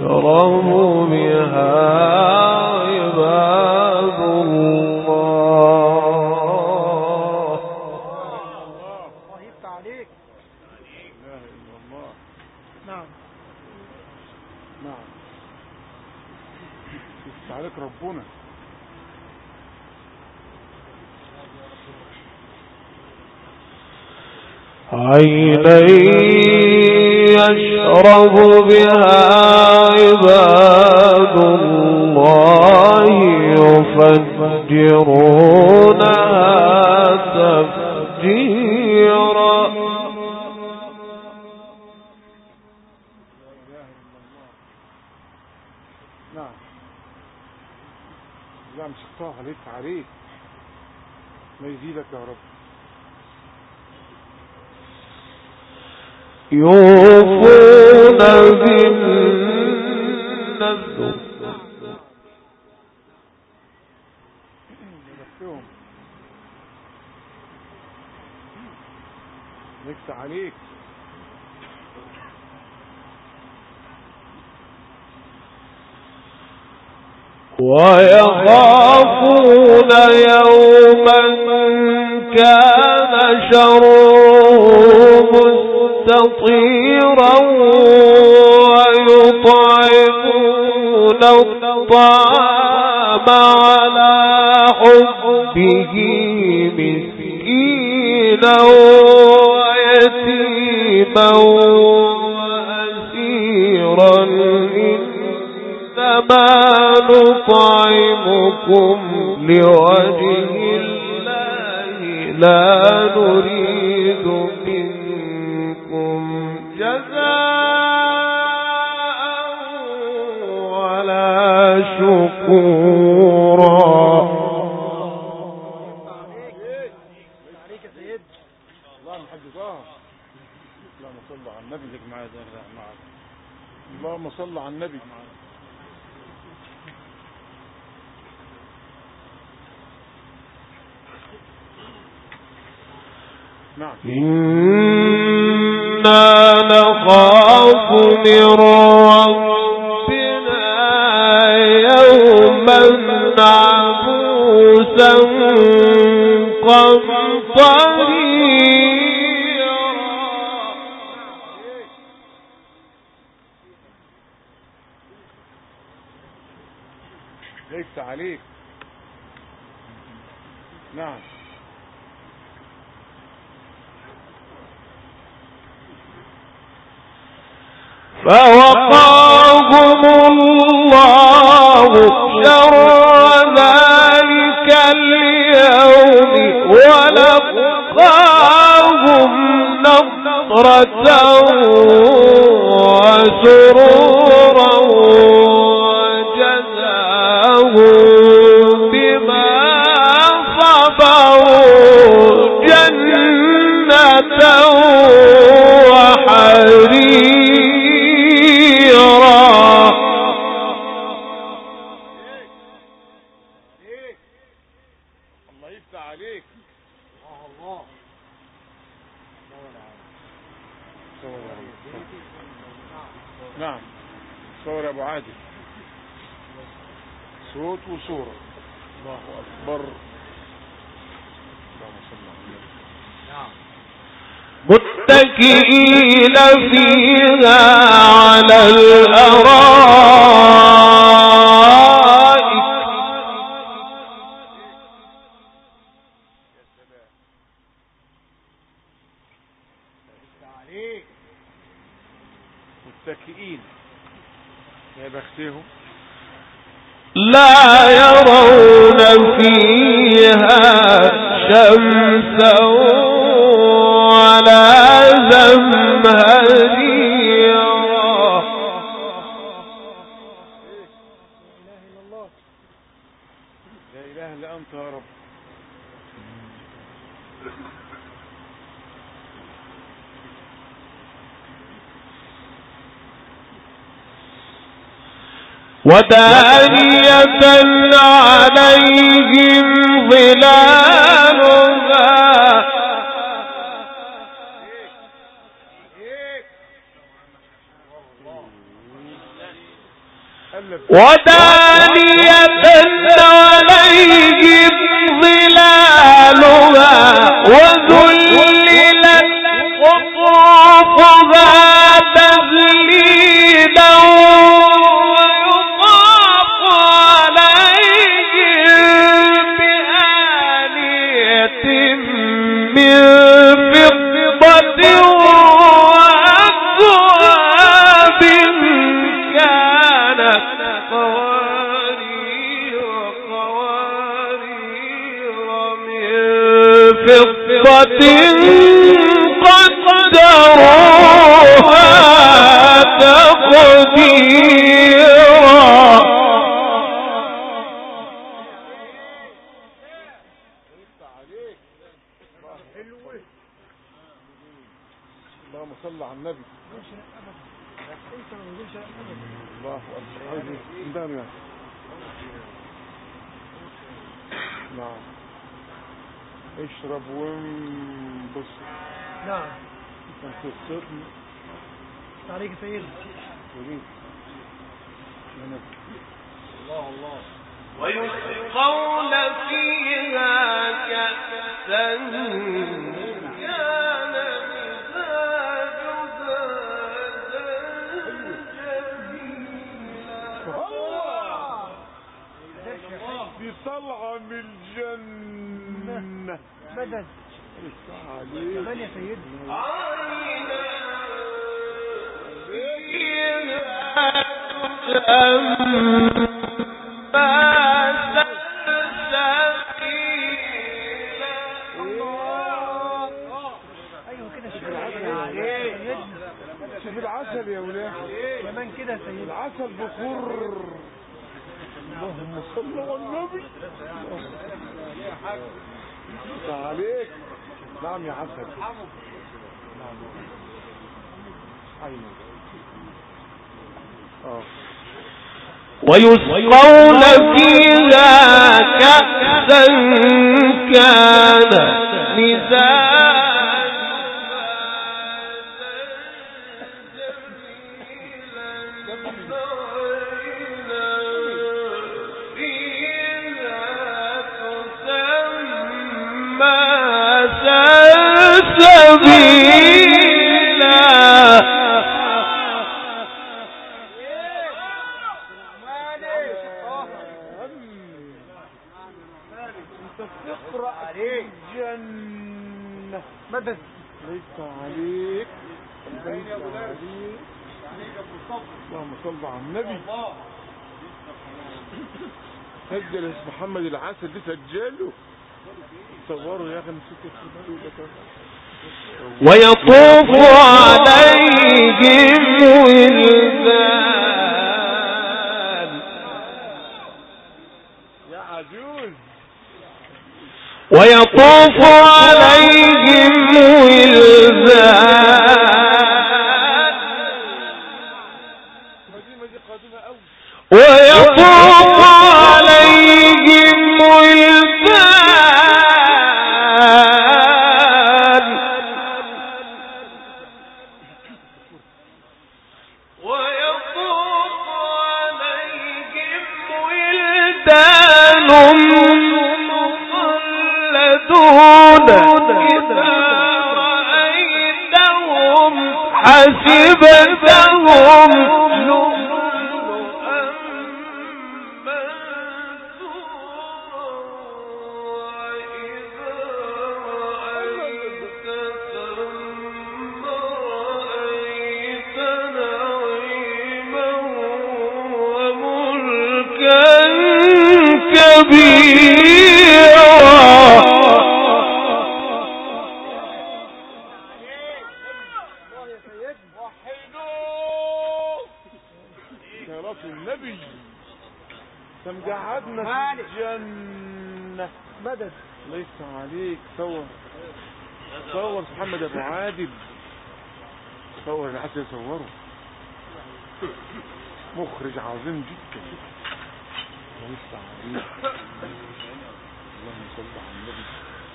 يشرب بها عباد الله. نعم نعم عليك ربنا يشرب بها عباد الله يفجرونها تفجيرا. نعم. لا مش عليك عليك ما يزيدك يا رب. يوفون عليك ويخافون يوما كان شره مستطيرا ويطعمون الطعام على حبه مسكينا ويتيما وأسيرا إنما نطعمكم لوجه الله لا نريد شكورا. صل على النبي اللهم صل على النبي. نعم. إنا نخاف من ربنا. يفتح عليك نعم فوقاهم وسرورا نعم. صور يا أبو عادل. صوت وصورة. الله أكبر. اللهم صل على النبي. متكئين فيها على الأرائك. ودانية عليهم ظلالها. ودانية عليهم فضة وانبسط نعم انت الصدم عليك يا سيدي وليد يا نبي ويسقون فيها كأسا كان دي طالعة من الجنة. عليك كمان يا سيدي كده شوف العسل يا ولاد. كمان كده يا سيدي العسل بخر اللهم صل على النبي. لسه عليك نعم يا عسل. نعم آه ويسقون فيها كأسا كان انت محمد العسل دي سجله. صوروا يا أخي. ويطوف عليهم ولدان يا عجوز. ويطوف عليهم ولدان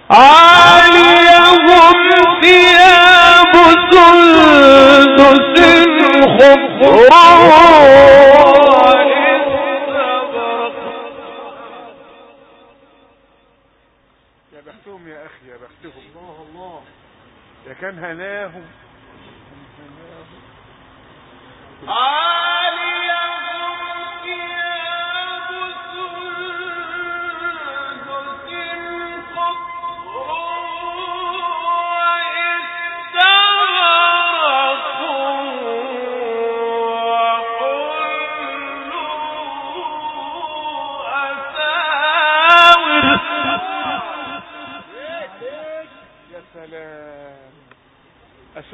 عاليهم ثياب سندس خضر يا بختهم يا أخي يا بختهم. الله الله. يا كان هناهم. يا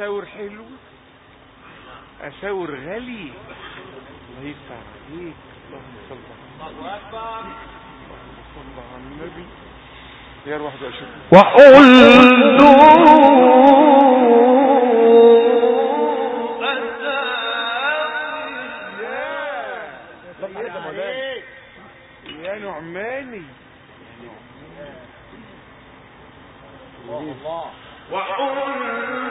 أساور حلو أساور غالي. الله يفتح عليك اللهم صل على اللهم صل على النبي يا 21 يا نعماني. أساور من فضة هي فضة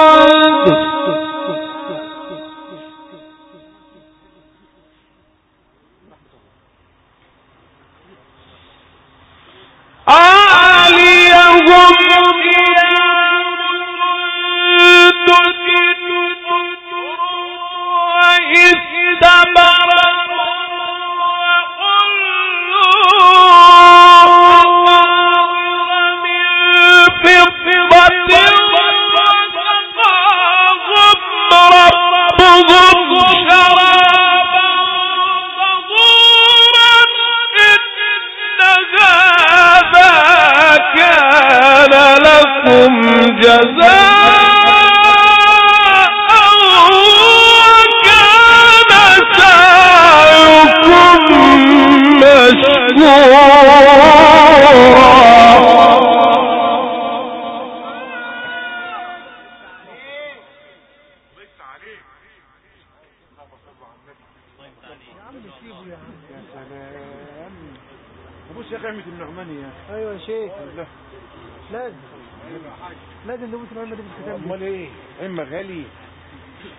عمة غالية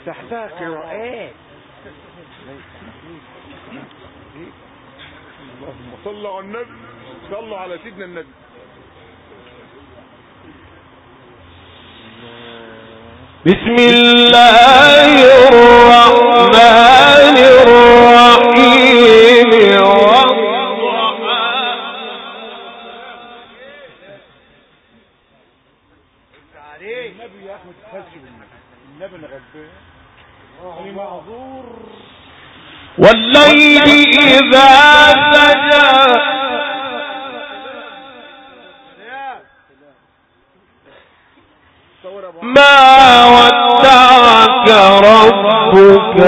تحتها قراءات. اللهم صل على النبي. صلوا على سيدنا النبي. بسم الله والليل إذا سجى. ما ودعك ربك.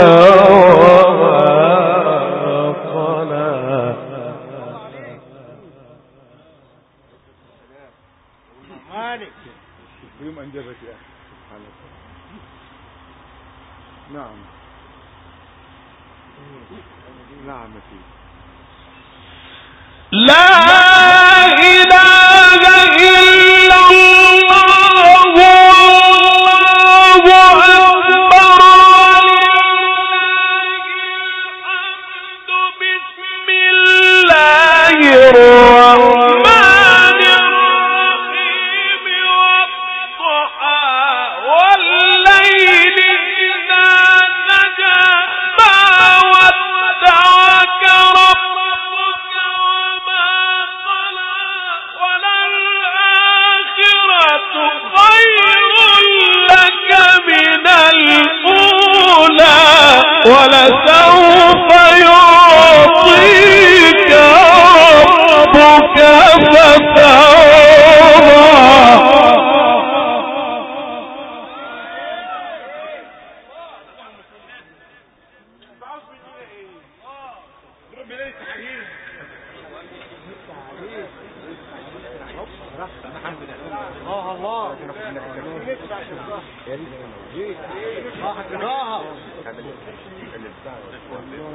الله الله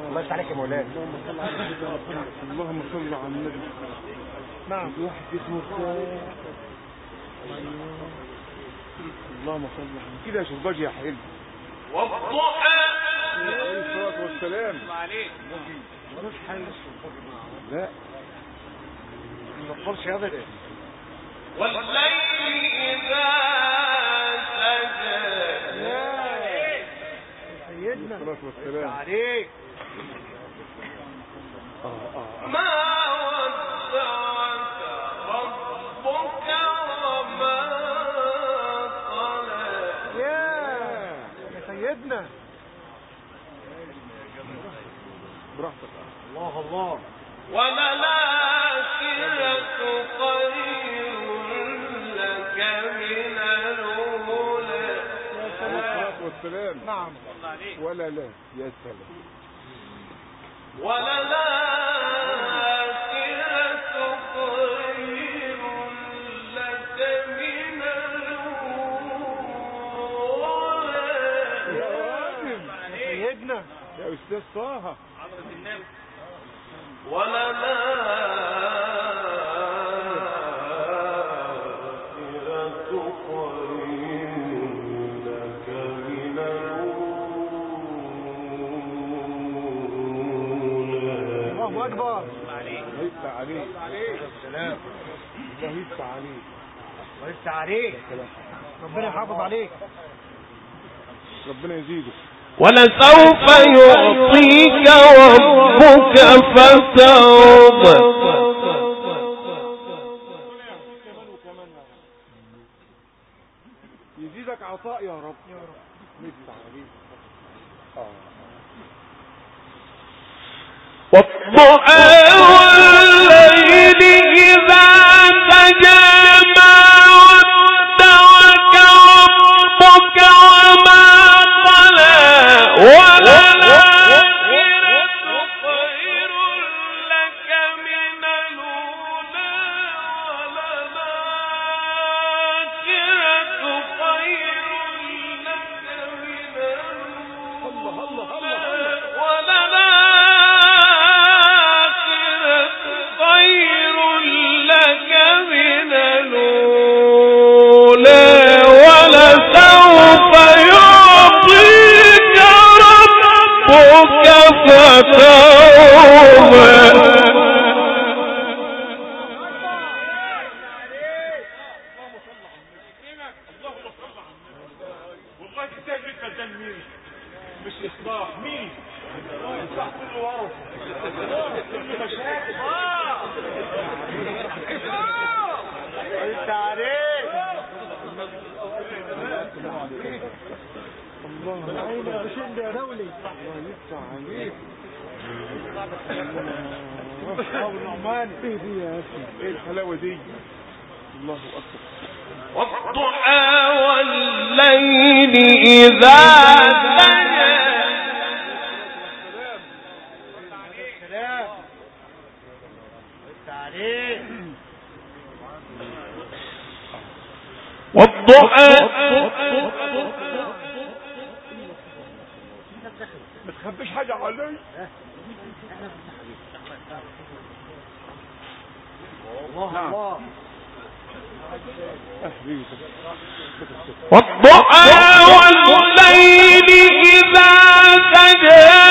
الله يفتح عليك يا مولانا اللهم صل على النبي نعم واحد اسمه اللهم صل على النبي كده يا شرباج يا حلو والضحى عليه الصلاة والسلام ملوش حل لا ما ابدا والليل إذا سجى. سيدنا عليك. ما والسلام. نعم ولا لا يا سلام. وللآخرة خير لك من الأولى. يا يا سيدنا يا أستاذ طه. ربنا يحافظ عليك. ربنا يزيدك. ولسوف يعطيك ربك فترضى يزيدك عطاء يا رب. يا رب يفتح والضحى خبيش حاجة علي نعم. والضحى والليل إذا سجى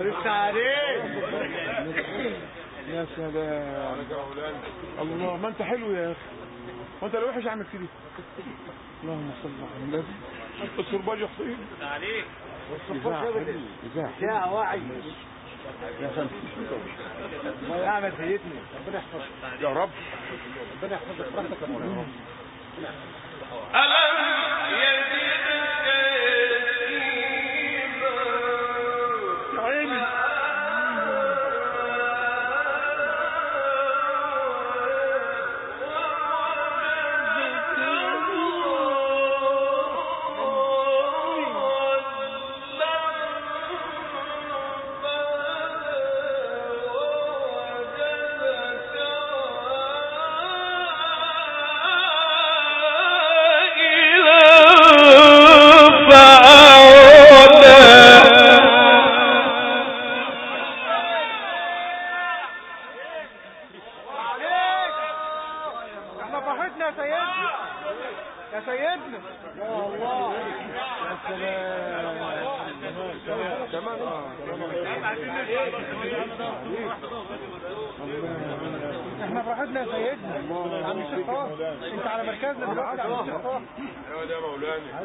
لسه عليك يا سلام. الله ما انت حلو يا أخي. ما انت لو وحش اعمل كده. اللهم صل على النبي. الصرباج يا حسين. عليك ساعة وعي يا سلام. الله يعمل سيدنا ربنا يحفظك. يا رب. ربنا يحفظك. براحتك يا مولانا ألم يجدك يا سيدنا يا الله. يا سلام آه إحنا فرحتنا يا سيدنا عم الشيخ انت على مركزنا دلوقتي عم الشيخ أيوه ده مولانا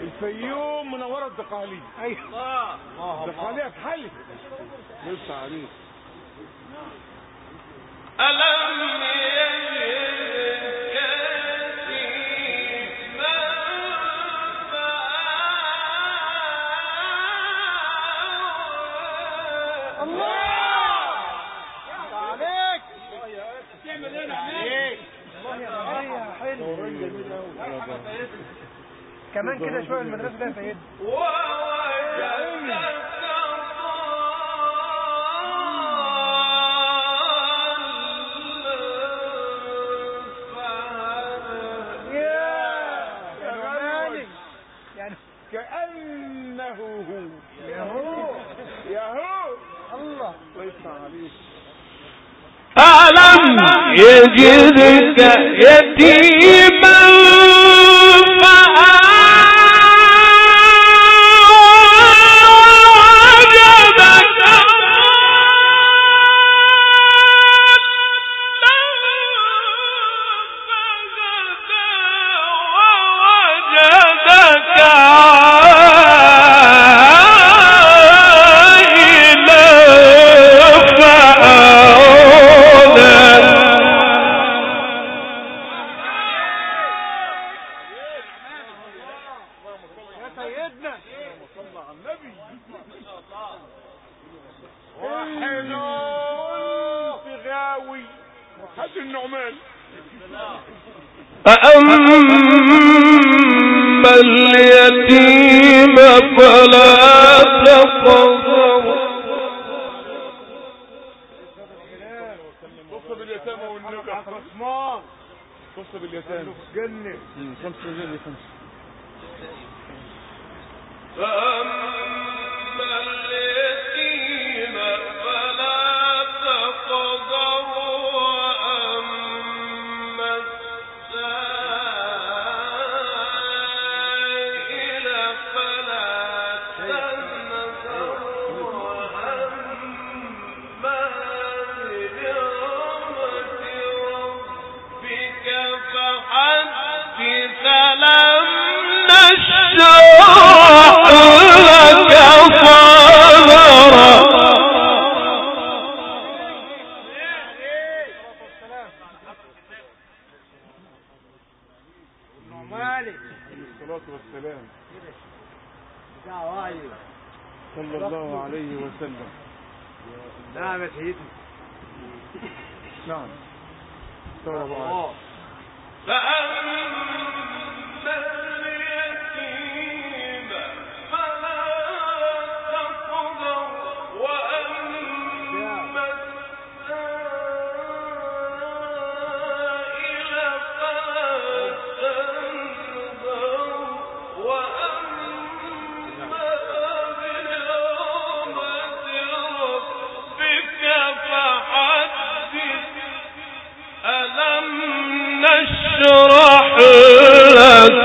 الفيوم منورة الدقالي. أيوه. الله الله الدقاليه اتحلت لسه عليك. ألم كمان كده شوية المدرسة ده يعني كانه هو يا هو يا هو الله ألم يجدك يتيما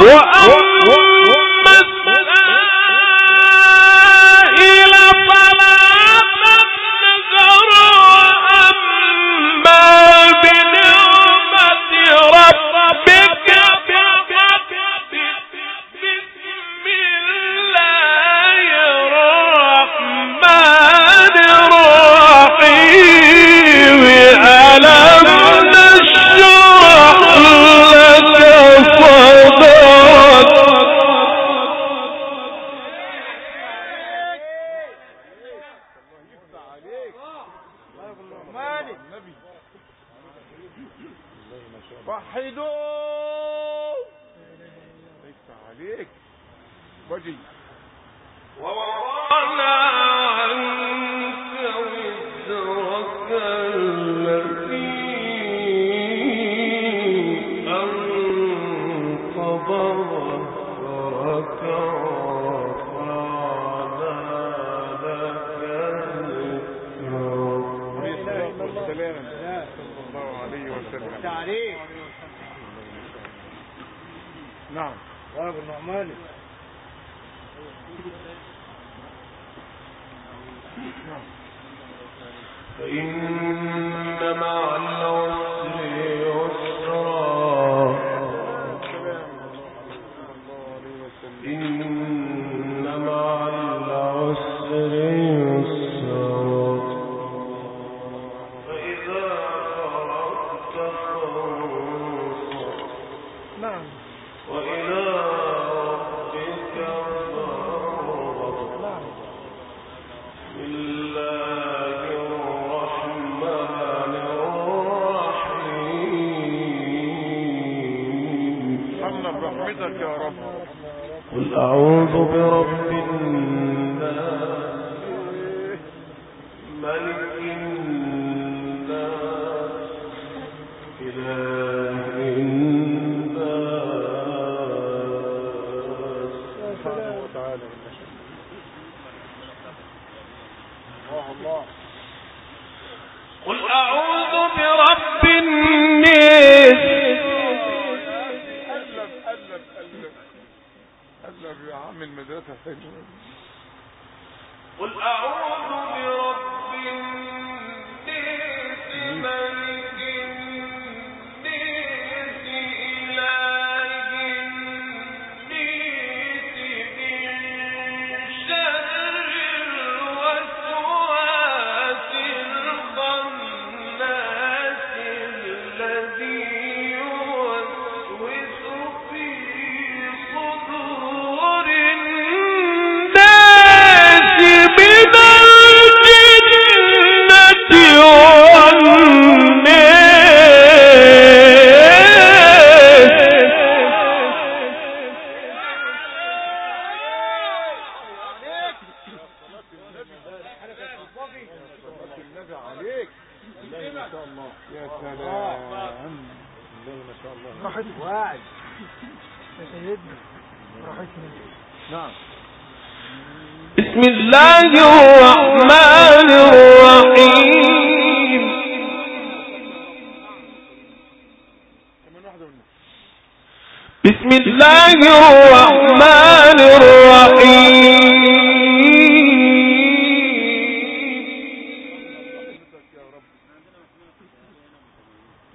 وأما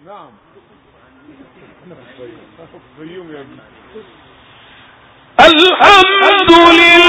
نعم. الحمد لله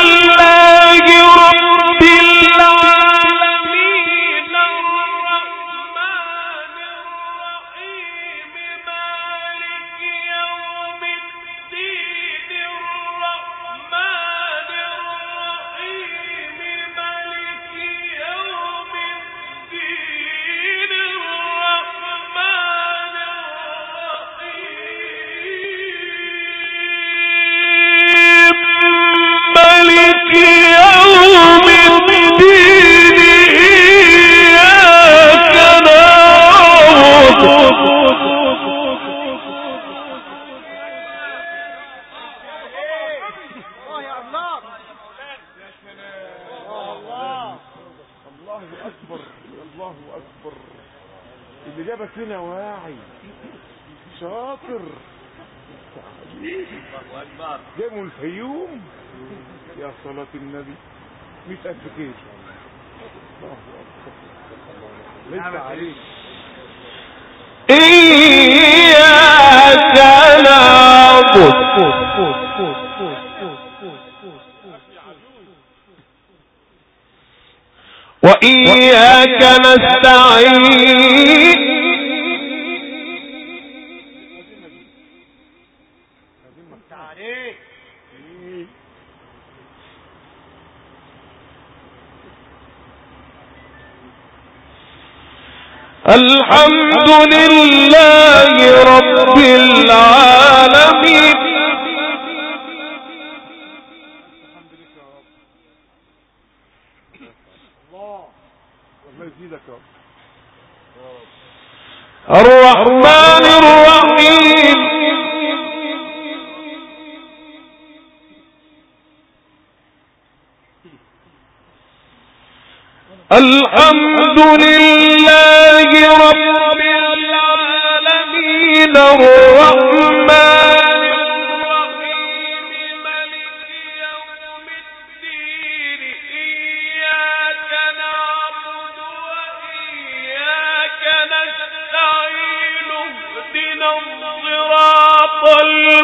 محفوظ وإياك نستعين. الحمد لله رب العالمين. الرحمن الرحيم. الحمد لله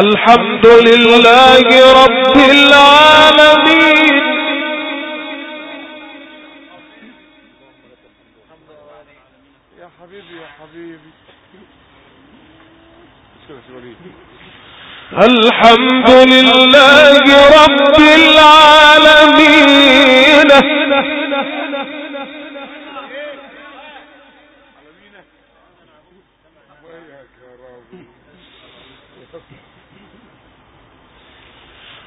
الحمد لله رب العالمين. يا حبيبي يا حبيبي. الحمد لله رب العالمين. Thank you.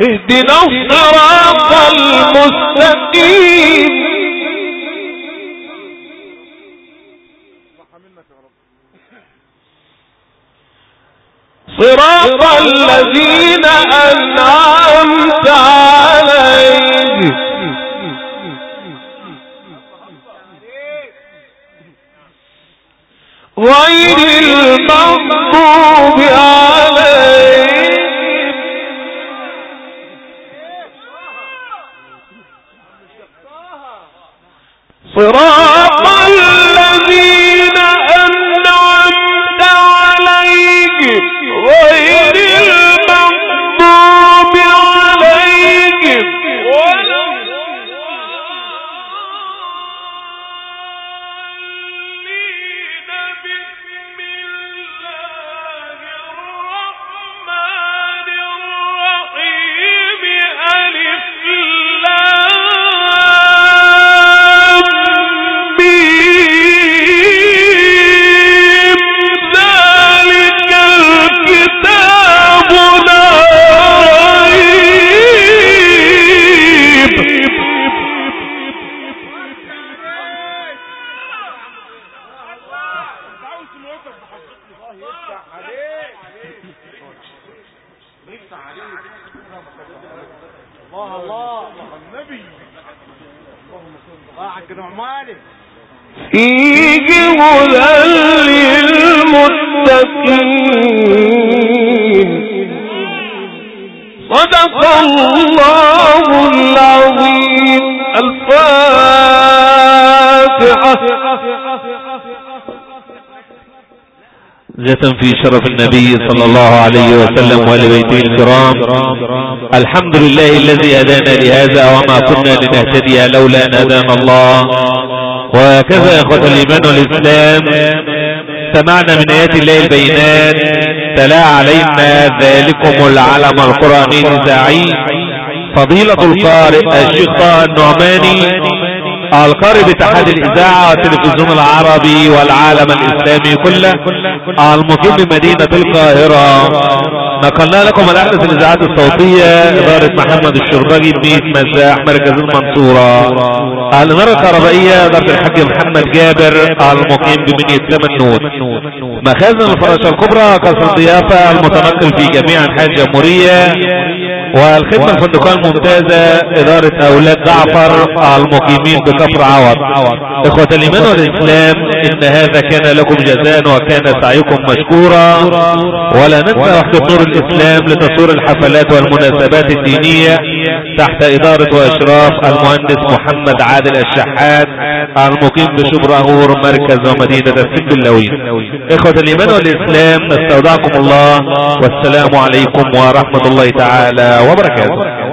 اهدنا الصراط المستقيم. صراط الذين أنعمت عليهم. غير المغضوب عليهم. صراط الله العظيم. الفاتحة. جة في شرف النبي صلى الله عليه وسلم ولبيته الكرام. الحمد لله الذي هدانا لهذا وما كنا لنهتدي لولا أن هدانا الله. وهكذا يا إخوة الإيمان والإسلام. سمعنا من آيات الله البينات تلا علينا ذلكم العلم القرآني الزعيم. فضيلة القارئ الشيخ طه النعماني القارئ باتحاد الإذاعة والتلفزيون العربي والعالم الإسلامي كله المقيم بمدينة القاهرة. نقلنا لكم الاحدث الإذاعات الصوتية إدارة محمد الشربجي بميت مزاح مركز المنصورة. الانارة الكهربائية إدارة الحاج محمد جابر المقيم بمنية تمنوت مخازن الفراشة الكبرى قصر الضيافة المتنقل في جميع أنحاء الجمهورية. والخدمة الفندقية الممتازة إدارة أولاد جعفر المقيمين بكفر عوض. إخوة الإيمان والإسلام إن هذا كان لكم جزاء وكان سعيكم مشكورا. ولا ننسى وحدة نور الإسلام لتصوير الحفلات والمناسبات الدينية تحت إدارة وإشراف المهندس محمد عادل الشحات المقيم بشبر أغور مركز ومدينة السنبلاوين إخوة الإيمان والإسلام نستودعكم الله والسلام عليكم ورحمة الله تعالى وبركاته.